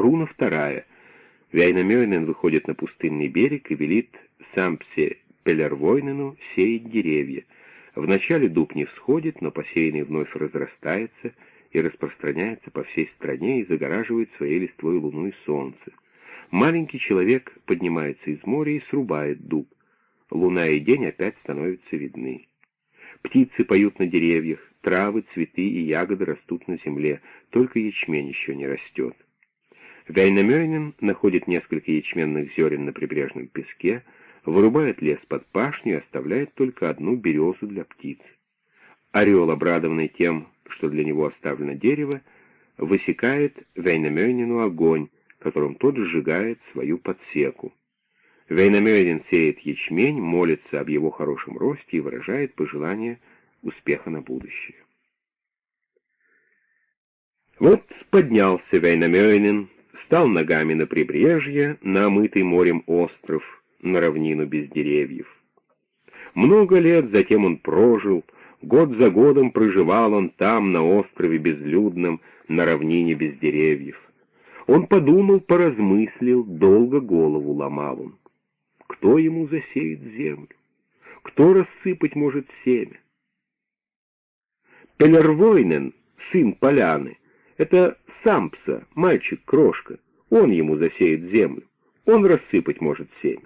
Руна вторая. Вяйнамёйнен выходит на пустынный берег и велит Сампсе Пелервойнену сеять деревья. Вначале дуб не всходит, но посеянный вновь разрастается и распространяется по всей стране и загораживает своей листвой луну и солнце. Маленький человек поднимается из моря и срубает дуб. Луна и день опять становятся видны. Птицы поют на деревьях, травы, цветы и ягоды растут на земле, только ячмень еще не растет. Вейнамёйнен находит несколько ячменных зерен на прибрежном песке, вырубает лес под пашню и оставляет только одну березу для птиц. Орел, обрадованный тем, что для него оставлено дерево, высекает Вейнамёйнену огонь, которым тот сжигает свою подсеку. Вейнамёйнен сеет ячмень, молится об его хорошем росте и выражает пожелание успеха на будущее. Вот поднялся Вейнамёйнен, стал ногами на прибрежье, на омытый морем остров, на равнину без деревьев. Много лет затем он прожил, год за годом проживал он там, на острове безлюдном, на равнине без деревьев. Он подумал, поразмыслил, долго голову ломал он. Кто ему засеет землю? Кто рассыпать может семя? Пелервойнен, сын Поляны, это Сампса, мальчик-крошка. Он ему засеет землю. Он рассыпать может семя.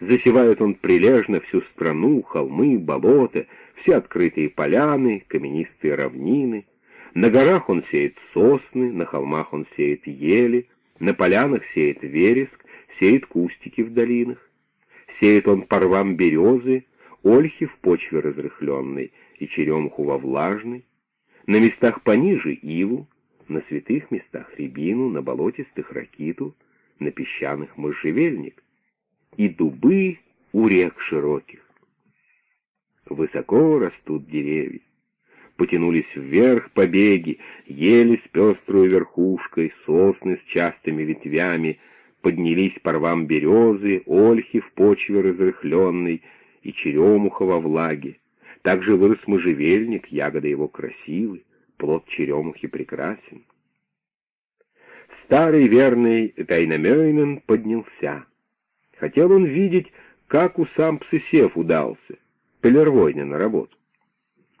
Засевает он прилежно всю страну, холмы, болота, все открытые поляны, каменистые равнины. На горах он сеет сосны, на холмах он сеет ели, на полянах сеет вереск, сеет кустики в долинах. Сеет он по рвам березы, ольхи в почве разрыхленной и черемуху во влажной, на местах пониже иву, на святых местах рябину, на болотистых ракиту, на песчаных можжевельник, и дубы у рек широких. Высоко растут деревья, потянулись вверх побеги, ели с пестрой верхушкой, сосны с частыми ветвями, поднялись по рвам березы, ольхи в почве разрыхленной и черемуха во влаге. Также вырос можжевельник, ягоды его красивы, плод черемухи прекрасен. Старый верный Тайнамёйнен поднялся. Хотел он видеть, как у сам Псисев удался, Пелервойня на работу.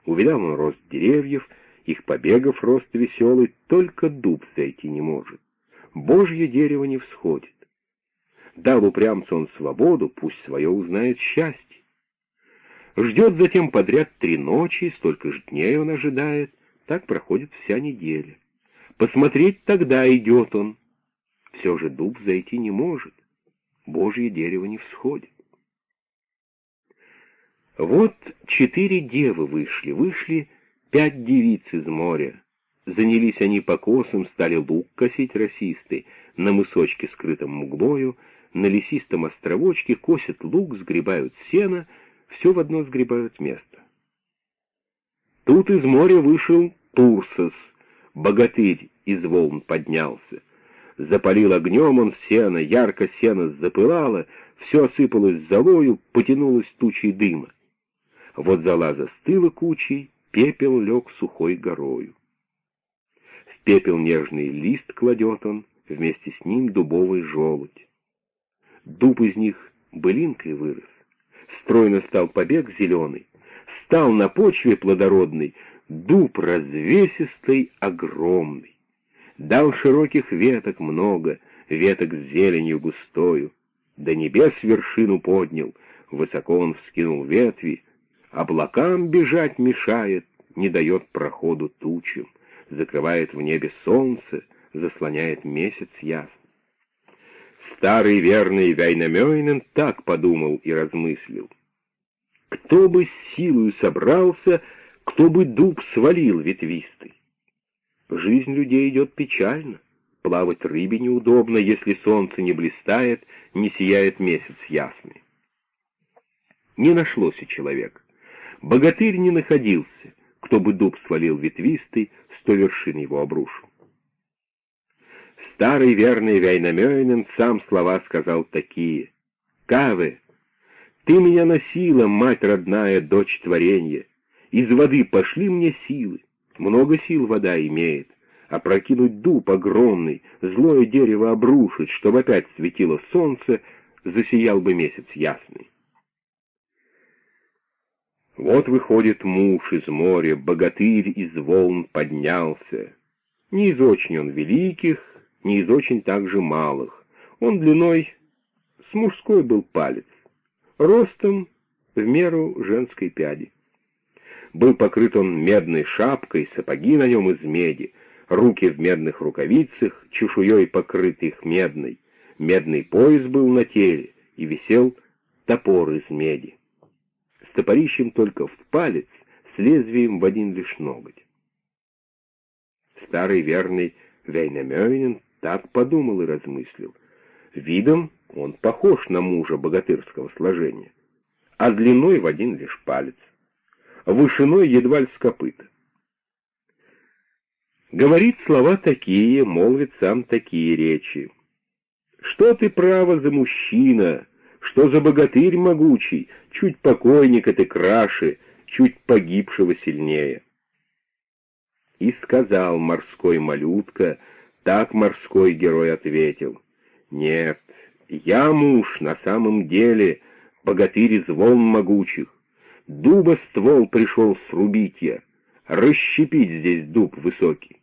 Увидал он рост деревьев, их побегов рост веселый, только дуб зайти не может. Божье дерево не всходит. Дал упрямцу он свободу, пусть свое узнает счастье. Ждет затем подряд три ночи, столько же дней он ожидает, так проходит вся неделя. Посмотреть тогда идет он. Все же дуб зайти не может, Божье дерево не всходит. Вот четыре девы вышли, вышли пять девиц из моря. Занялись они покосом, стали лук косить расисты, на мысочке, скрытом мглою, на лесистом островочке косят лук, сгребают сено, все в одно сгребают место. Тут из моря вышел Турсос, богатырь из волн поднялся. Запалил огнем он сено, ярко сено запылало, все осыпалось золою, потянулось тучей дыма. Вот зола застыла кучей, пепел лег сухой горою. В пепел нежный лист кладет он, вместе с ним дубовый желудь. Дуб из них былинкой вырос. Стройно стал побег зеленый, стал на почве плодородной дуб развесистый, огромный. Дал широких веток много, веток с зеленью густою. До небес вершину поднял, высоко он вскинул ветви, облакам бежать мешает, не дает проходу тучам, закрывает в небе солнце, заслоняет месяц ясный. Старый верный Вайнамёйнен так подумал и размыслил. Кто бы с силою собрался, кто бы дуб свалил ветвистый? Жизнь людей идет печально. Плавать рыбе неудобно, если солнце не блистает, не сияет месяц ясный. Не нашлось и человек. Богатырь не находился, кто бы дуб свалил ветвистый, сто вершин его обрушил. Старый верный Вейнамёйнен сам слова сказал такие. «Каве, ты меня носила, мать родная, дочь творенья. Из воды пошли мне силы. Много сил вода имеет. опрокинуть дуб огромный, злое дерево обрушить, чтобы опять светило солнце, засиял бы месяц ясный. Вот выходит муж из моря, богатырь из волн поднялся. Не из очень он великих, не из очень также малых. Он длиной с мужской был палец, ростом в меру женской пяди. Был покрыт он медной шапкой, сапоги на нем из меди, руки в медных рукавицах, чешуей покрытых медной. Медный пояс был на теле, и висел топор из меди топорищем только в палец, с лезвием в один лишь ноготь. Старый верный Вейнамёйнин так подумал и размыслил. Видом он похож на мужа богатырского сложения, а длиной в один лишь палец, вышиной едва ли с копыта. Говорит слова такие, молвит сам такие речи. «Что ты, право, за мужчина?» Что за богатырь могучий, чуть покойника ты краше, чуть погибшего сильнее. И сказал морской малютка, так морской герой ответил. Нет, я муж на самом деле, богатырь из волн могучих. Дуба ствол пришел срубить я, расщепить здесь дуб высокий.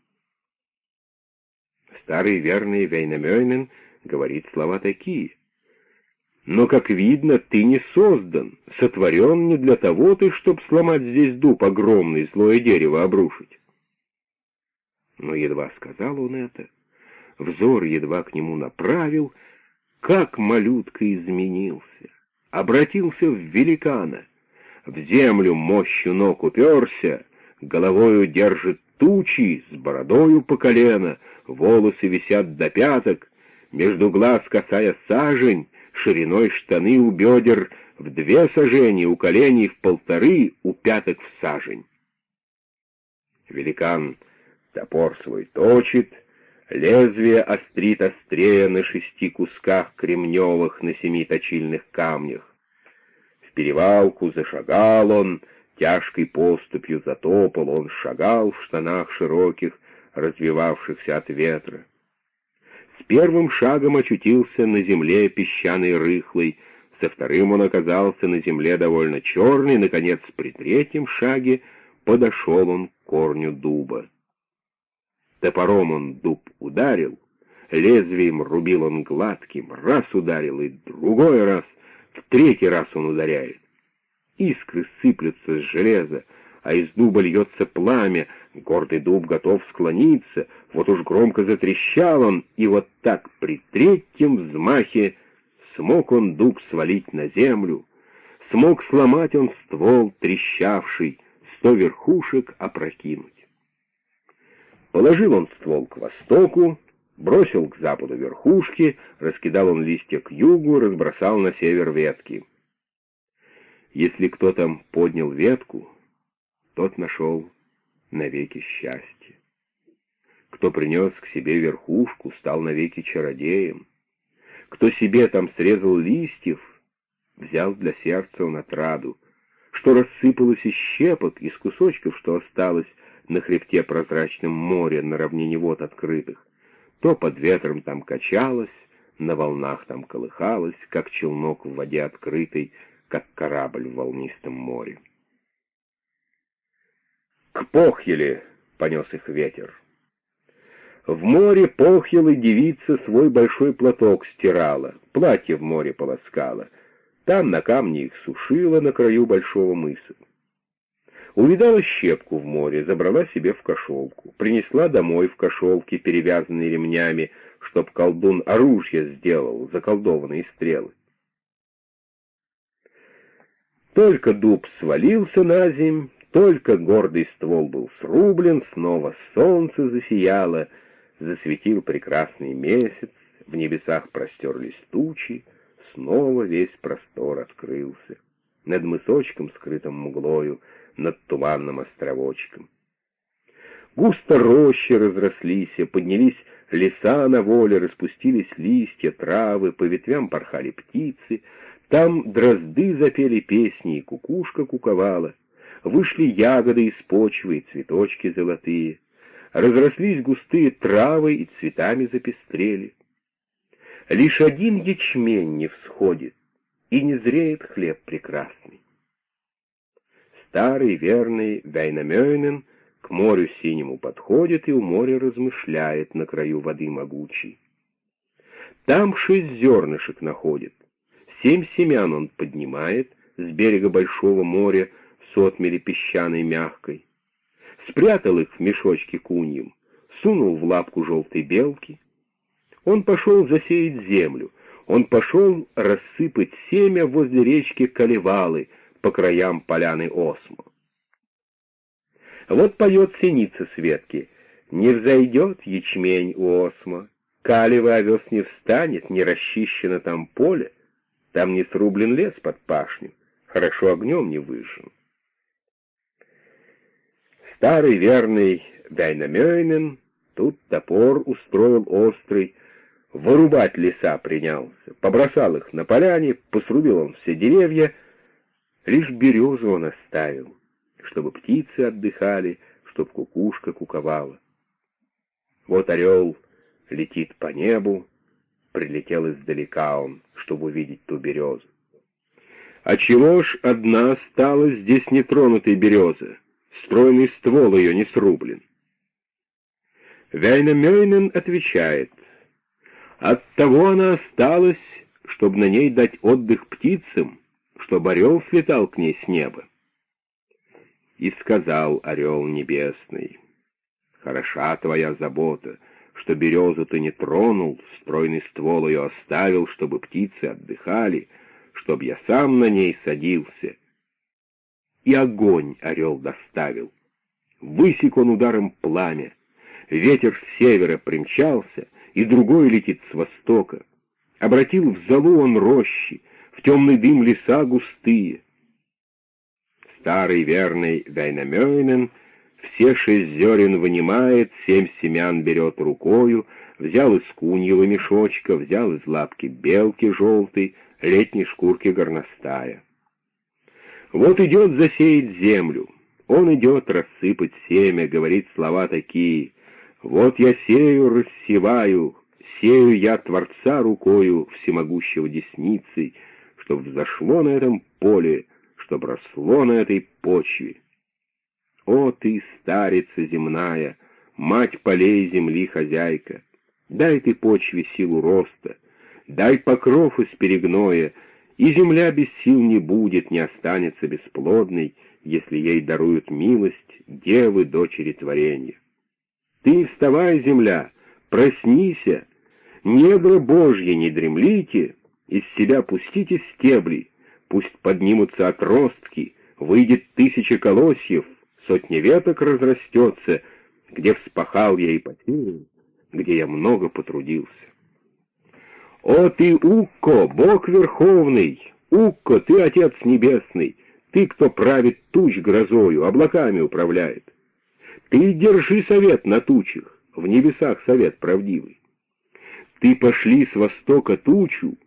Старый верный Вейнамёйнен говорит слова такие — но, как видно, ты не создан, сотворен не для того ты, чтоб сломать здесь дуб огромный, злое дерево обрушить. Но едва сказал он это, взор едва к нему направил, как малютка изменился, обратился в великана, в землю мощью ног уперся, головою держит тучи, с бородою по колено, волосы висят до пяток, между глаз касая сажень, шириной штаны у бедер в две сажени, у коленей в полторы, у пяток в сажень. Великан топор свой точит, лезвие острит острее на шести кусках кремневых на семи точильных камнях. В перевалку зашагал он, тяжкой поступью затопал, он шагал в штанах широких, развивавшихся от ветра. С первым шагом очутился на земле песчаной рыхлой, со вторым он оказался на земле довольно черный, наконец, при третьем шаге подошел он к корню дуба. Топором он дуб ударил, лезвием рубил он гладким, раз ударил и другой раз, в третий раз он ударяет. Искры сыплются с железа, а из дуба льется пламя, гордый дуб готов склониться, вот уж громко затрещал он, и вот так при третьем взмахе смог он дуб свалить на землю, смог сломать он ствол трещавший, сто верхушек опрокинуть. Положил он ствол к востоку, бросил к западу верхушки, раскидал он листья к югу, разбросал на север ветки. Если кто там поднял ветку, тот нашел навеки счастье. Кто принес к себе верхушку, стал навеки чародеем. Кто себе там срезал листьев, взял для сердца он отраду. Что рассыпалось из щепок, из кусочков, что осталось на хребте прозрачном море на равнине вод открытых, то под ветром там качалось, на волнах там колыхалось, как челнок в воде открытой, как корабль в волнистом море. К Похеле понес их ветер. В море Похелы девица свой большой платок стирала, платье в море полоскала. Там на камне их сушила на краю большого мыса. Увидала щепку в море, забрала себе в кошелку, принесла домой в кошелке, перевязанные ремнями, чтоб колдун оружие сделал, заколдованные стрелы. Только дуб свалился на земь, только гордый ствол был срублен, снова солнце засияло, засветил прекрасный месяц, в небесах простерлись тучи, снова весь простор открылся. Над мысочком, скрытым мглою, над туманным островочком. Густо рощи разрослись, поднялись леса на воле, распустились листья, травы, по ветвям порхали птицы, там дрозды запели песни, и кукушка куковала — Вышли ягоды из почвы и цветочки золотые. разрослись густые травы и цветами запестрели. Лишь один ячмень не всходит, и не зреет хлеб прекрасный. Старый верный Вейнамёйнен к морю синему подходит и у моря размышляет на краю воды могучей. Там шесть зернышек находит, семь семян он поднимает с берега большого моря отмели песчаной мягкой, спрятал их в мешочке куньем, сунул в лапку желтой белки. Он пошел засеять землю, он пошел рассыпать семя возле речки Калевалы по краям поляны Осмо. Вот поет синица Светки, не взойдет ячмень у Осмо, Калева овес не встанет, не расчищено там поле, там не срублен лес под пашню, хорошо огнем не выжжен. Старый верный Дайнамёйнен тут топор устроил острый, вырубать леса принялся, побросал их на поляне, посрубил он все деревья, лишь березу он оставил, чтобы птицы отдыхали, чтоб кукушка куковала. Вот орел летит по небу, прилетел издалека он, чтобы увидеть ту березу. А чего ж одна осталась здесь нетронутой береза? Стройный ствол ее не срублен. Вейнамёйнен отвечает, «Оттого она осталась, чтобы на ней дать отдых птицам, чтобы орел слетал к ней с неба». И сказал орел небесный, «Хороша твоя забота, что березу ты не тронул, стройный ствол ее оставил, чтобы птицы отдыхали, чтобы я сам на ней садился» и огонь орел доставил. Высек он ударом пламя, ветер с севера примчался, и другой летит с востока. Обратил в залу он рощи, в темный дым леса густые. Старый верный Вейнамёйнен все шесть зерен вынимает, семь семян берет рукою, взял из куньего мешочка, взял из лапки белки желтой, летней шкурки горностая. Вот идет засеять землю, он идет рассыпать семя, говорит слова такие. Вот я сею, рассеваю, сею я Творца рукою всемогущего десницей, чтоб взошло на этом поле, чтоб росло на этой почве. О ты, старица земная, мать полей земли хозяйка, дай ты почве силу роста, дай покров из перегноя, и земля без сил не будет, не останется бесплодной, если ей даруют милость девы, дочери творения. Ты вставай, земля, проснися, недра Божьи не дремлите, из себя пустите стебли, пусть поднимутся отростки, выйдет тысяча колосьев, сотни веток разрастется, где вспахал я и потерял, где я много потрудился. «О ты, Укко, Бог Верховный! Укко, ты Отец Небесный! Ты, кто правит туч грозою, облаками управляет! Ты держи совет на тучах, в небесах совет правдивый! Ты пошли с востока тучу,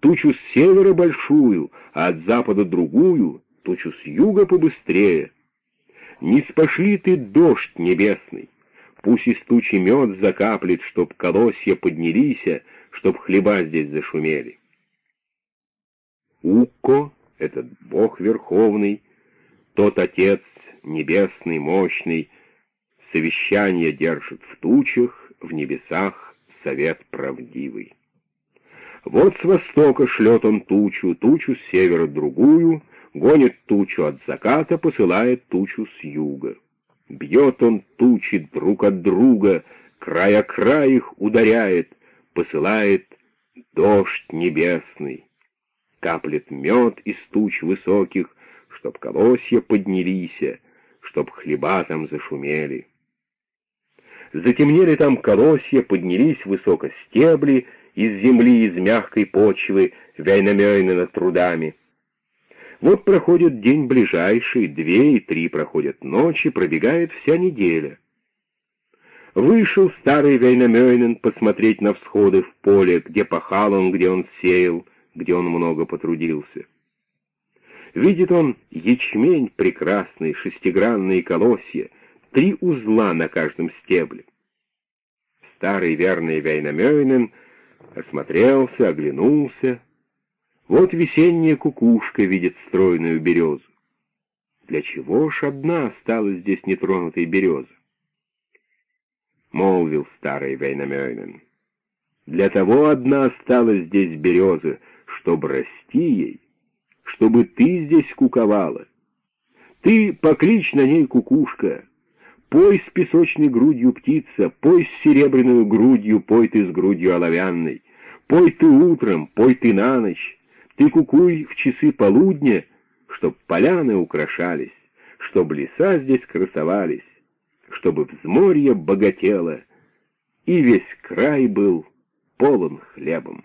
тучу с севера большую, а от запада другую, тучу с юга побыстрее. Не спошли ты дождь небесный, пусть из тучи мед закаплет, чтоб колосья поднялись, чтоб хлеба здесь зашумели. Укко — этот Бог Верховный, тот Отец Небесный, Мощный, совещание держит в тучах, в небесах совет правдивый. Вот с востока шлет он тучу, тучу с севера другую, гонит тучу от заката, посылает тучу с юга. Бьет он тучи друг от друга, край о край их ударяет, посылает дождь небесный, каплет мед из туч высоких, чтоб колосья поднялись, чтоб хлеба там зашумели. Затемнели там колосья, поднялись высоко стебли из земли, из мягкой почвы, вяйнамёйны над трудами. Вот проходит день ближайший, две и три проходят ночи, пробегает вся неделя. Вышел старый Вейнамёйнен посмотреть на всходы в поле, где пахал он, где он сеял, где он много потрудился. Видит он ячмень прекрасный, шестигранные колосья, три узла на каждом стебле. Старый верный Вейнамёйнен осмотрелся, оглянулся. Вот весенняя кукушка видит стройную березу. Для чего ж одна осталась здесь нетронутой береза? Молвил старый Вейнамёйнен. Для того одна осталась здесь береза, чтоб расти ей, чтобы ты здесь куковала. Ты покличь на ней кукушка, пой с песочной грудью птица, пой с серебряной грудью, пой ты с грудью оловянной, пой ты утром, пой ты на ночь, ты кукуй в часы полудня, чтоб поляны украшались, чтоб леса здесь красовались, чтобы взморье богатело, и весь край был полон хлебом.